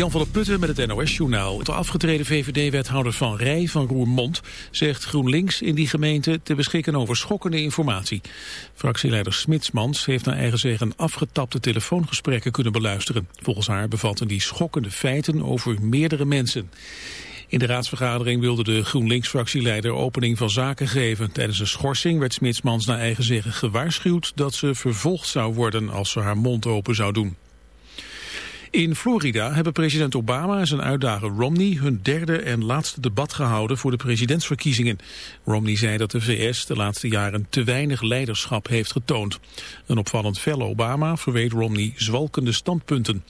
Jan van der Putten met het NOS-journaal. De afgetreden VVD-wethouder Van Rij van Roermond zegt GroenLinks in die gemeente te beschikken over schokkende informatie. Fractieleider Smitsmans heeft naar eigen zeggen afgetapte telefoongesprekken kunnen beluisteren. Volgens haar bevatten die schokkende feiten over meerdere mensen. In de raadsvergadering wilde de GroenLinks-fractieleider opening van zaken geven. Tijdens een schorsing werd Smitsmans naar eigen zeggen gewaarschuwd dat ze vervolgd zou worden als ze haar mond open zou doen. In Florida hebben president Obama en zijn uitdager Romney hun derde en laatste debat gehouden voor de presidentsverkiezingen. Romney zei dat de VS de laatste jaren te weinig leiderschap heeft getoond. Een opvallend fel Obama verweet Romney zwalkende standpunten.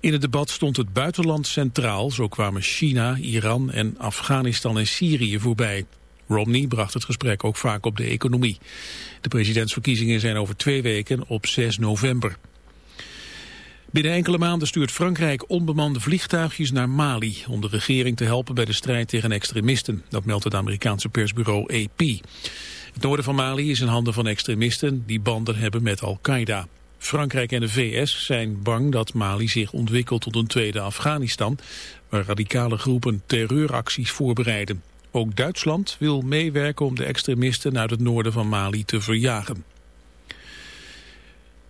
In het debat stond het buitenland centraal, zo kwamen China, Iran en Afghanistan en Syrië voorbij. Romney bracht het gesprek ook vaak op de economie. De presidentsverkiezingen zijn over twee weken op 6 november. Binnen enkele maanden stuurt Frankrijk onbemande vliegtuigjes naar Mali... om de regering te helpen bij de strijd tegen extremisten. Dat meldt het Amerikaanse persbureau AP. Het noorden van Mali is in handen van extremisten die banden hebben met Al-Qaeda. Frankrijk en de VS zijn bang dat Mali zich ontwikkelt tot een tweede Afghanistan... waar radicale groepen terreuracties voorbereiden. Ook Duitsland wil meewerken om de extremisten uit het noorden van Mali te verjagen.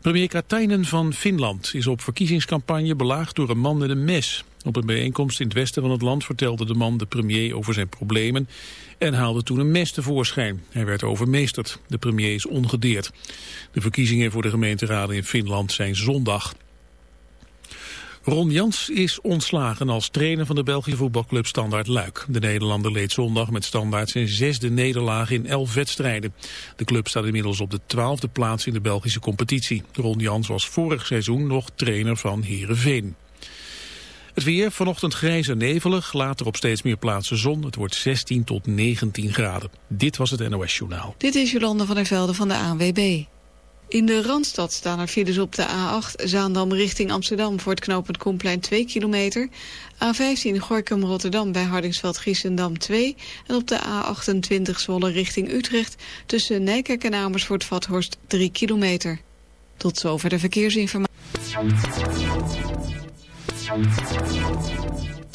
Premier Katainen van Finland is op verkiezingscampagne belaagd door een man met een mes. Op een bijeenkomst in het westen van het land vertelde de man de premier over zijn problemen en haalde toen een mes tevoorschijn. Hij werd overmeesterd. De premier is ongedeerd. De verkiezingen voor de gemeenteraden in Finland zijn zondag. Ron Jans is ontslagen als trainer van de Belgische voetbalclub Standaard Luik. De Nederlander leed zondag met Standaard zijn zesde nederlaag in elf wedstrijden. De club staat inmiddels op de twaalfde plaats in de Belgische competitie. Ron Jans was vorig seizoen nog trainer van Heerenveen. Het weer, vanochtend grijs en nevelig, later op steeds meer plaatsen zon. Het wordt 16 tot 19 graden. Dit was het NOS Journaal. Dit is Jolanda van der Velde van de ANWB. In de Randstad staan er files op de A8 Zaandam richting Amsterdam... voor het knooppunt Komplein 2 kilometer. A15 Gorkum-Rotterdam bij Hardingsveld-Giessendam 2. En op de A28 Zwolle richting Utrecht... tussen Nijkerk en Amersfoort-Vathorst 3 kilometer. Tot zover de verkeersinformatie.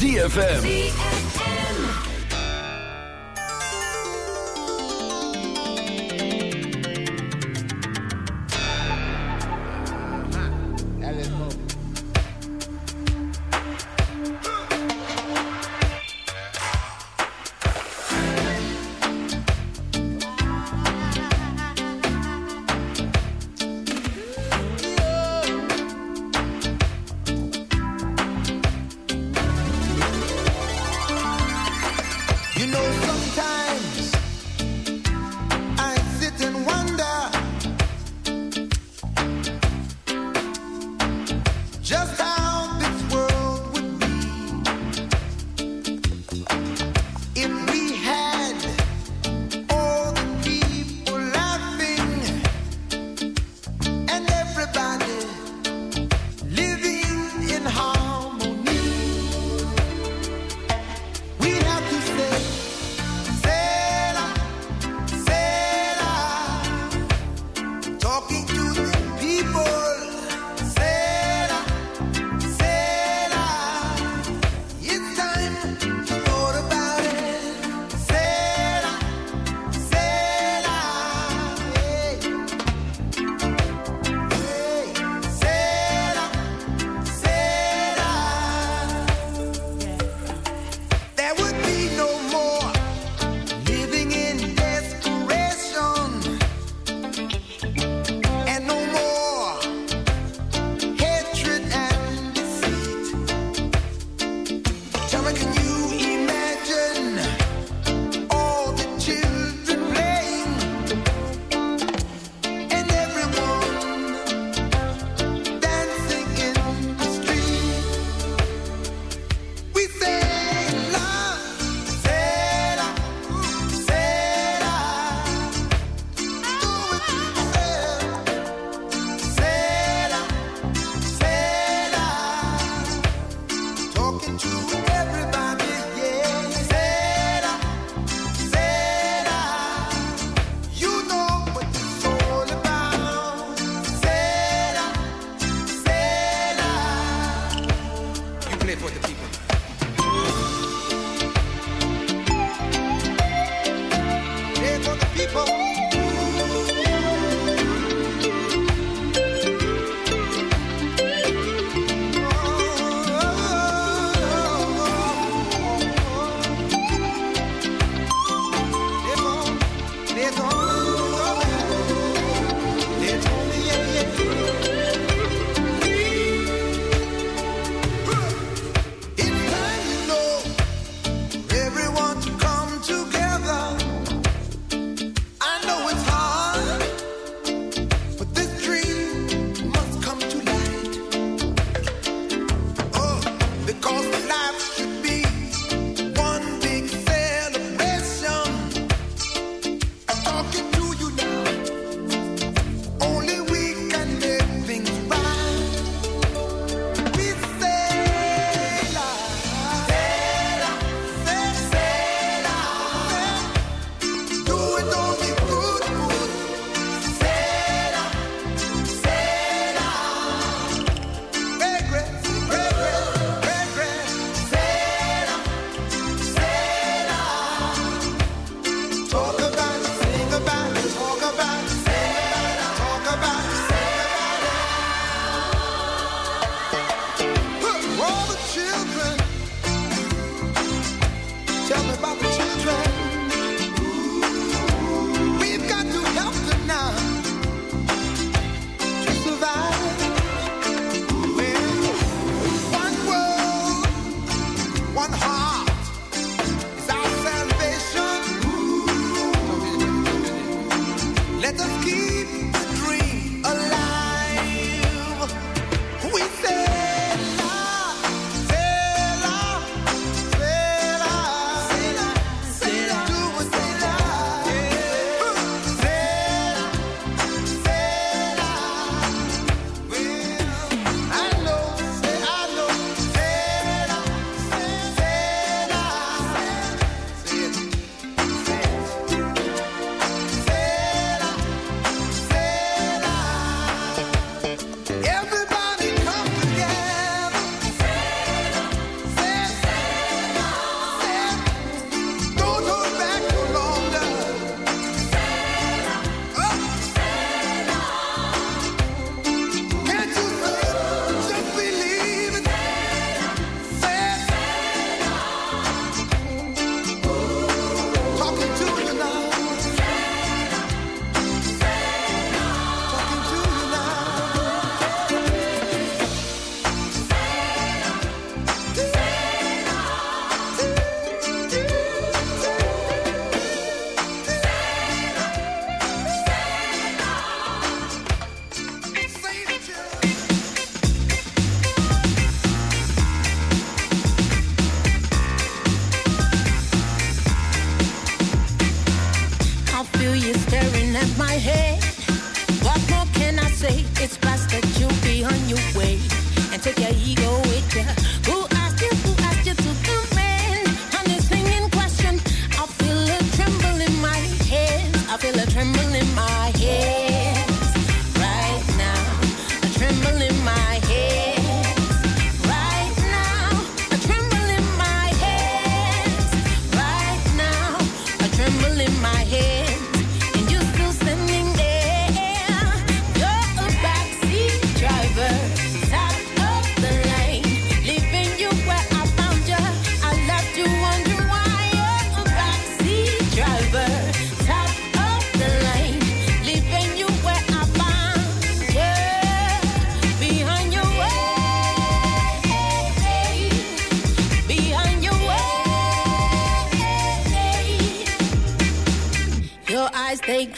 ZFM.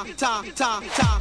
Ta, ta, ta, ta,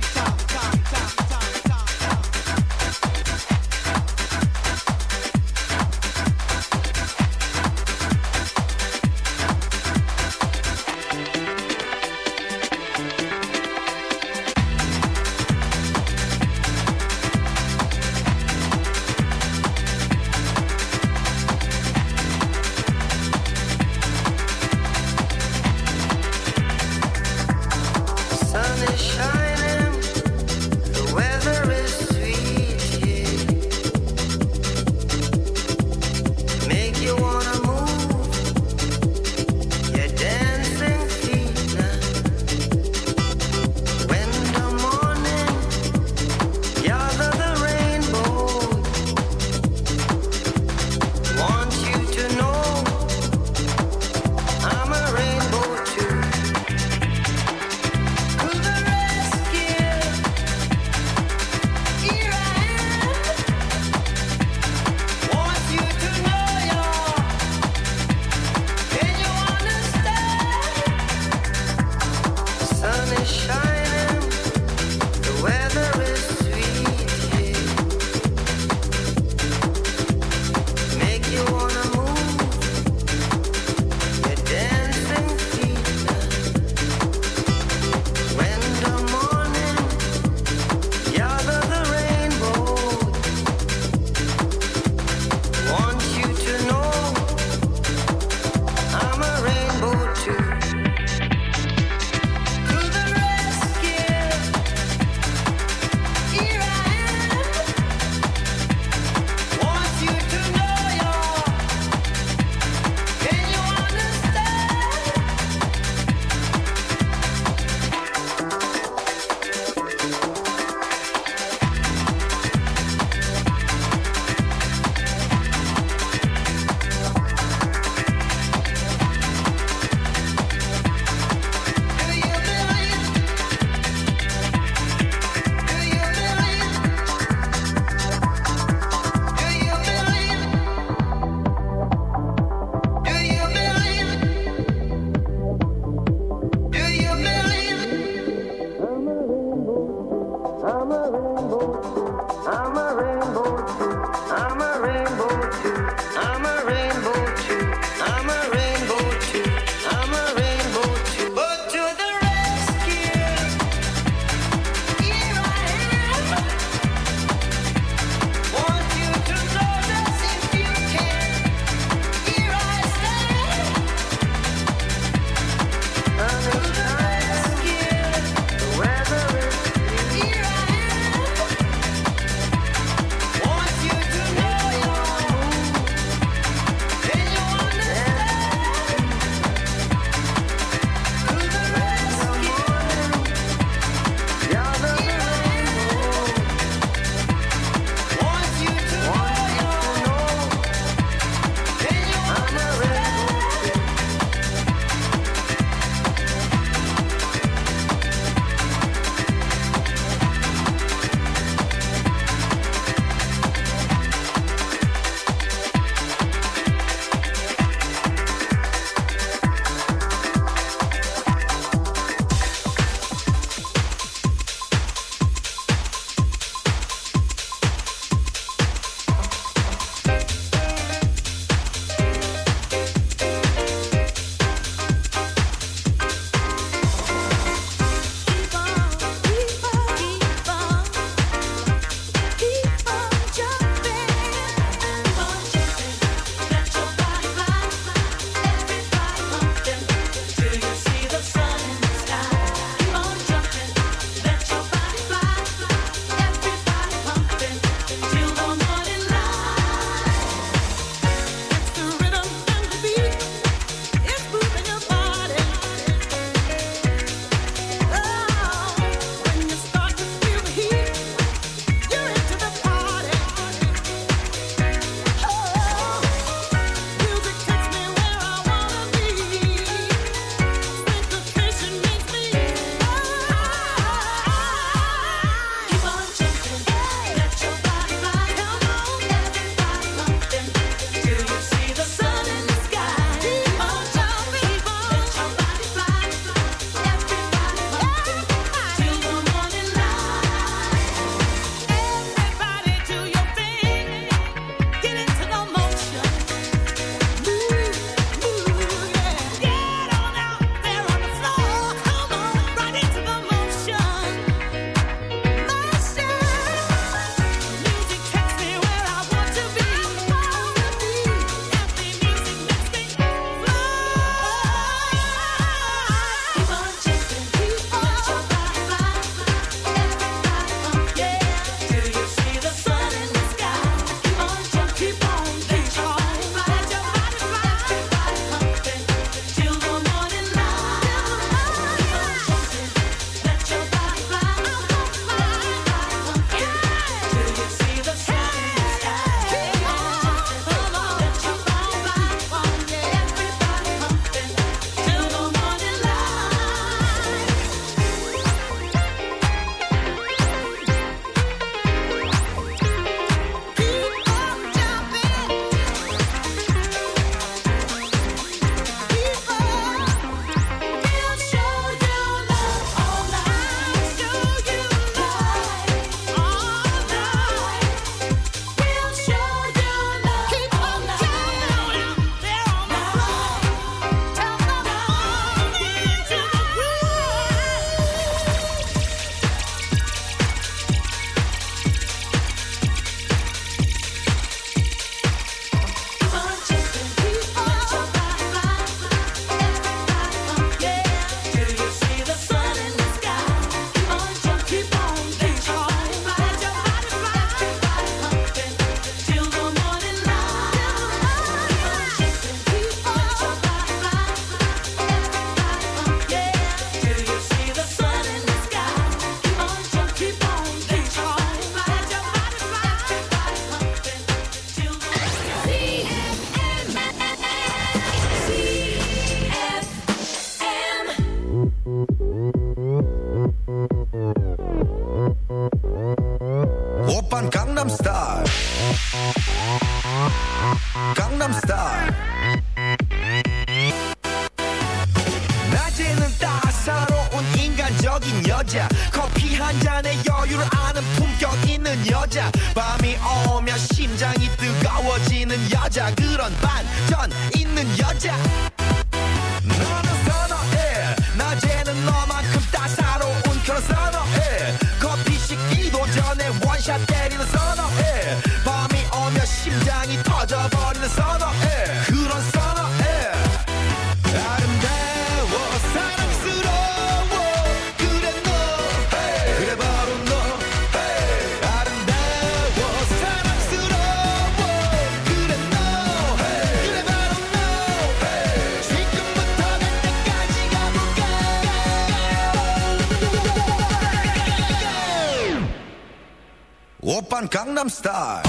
God.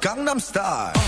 Gangnam Style.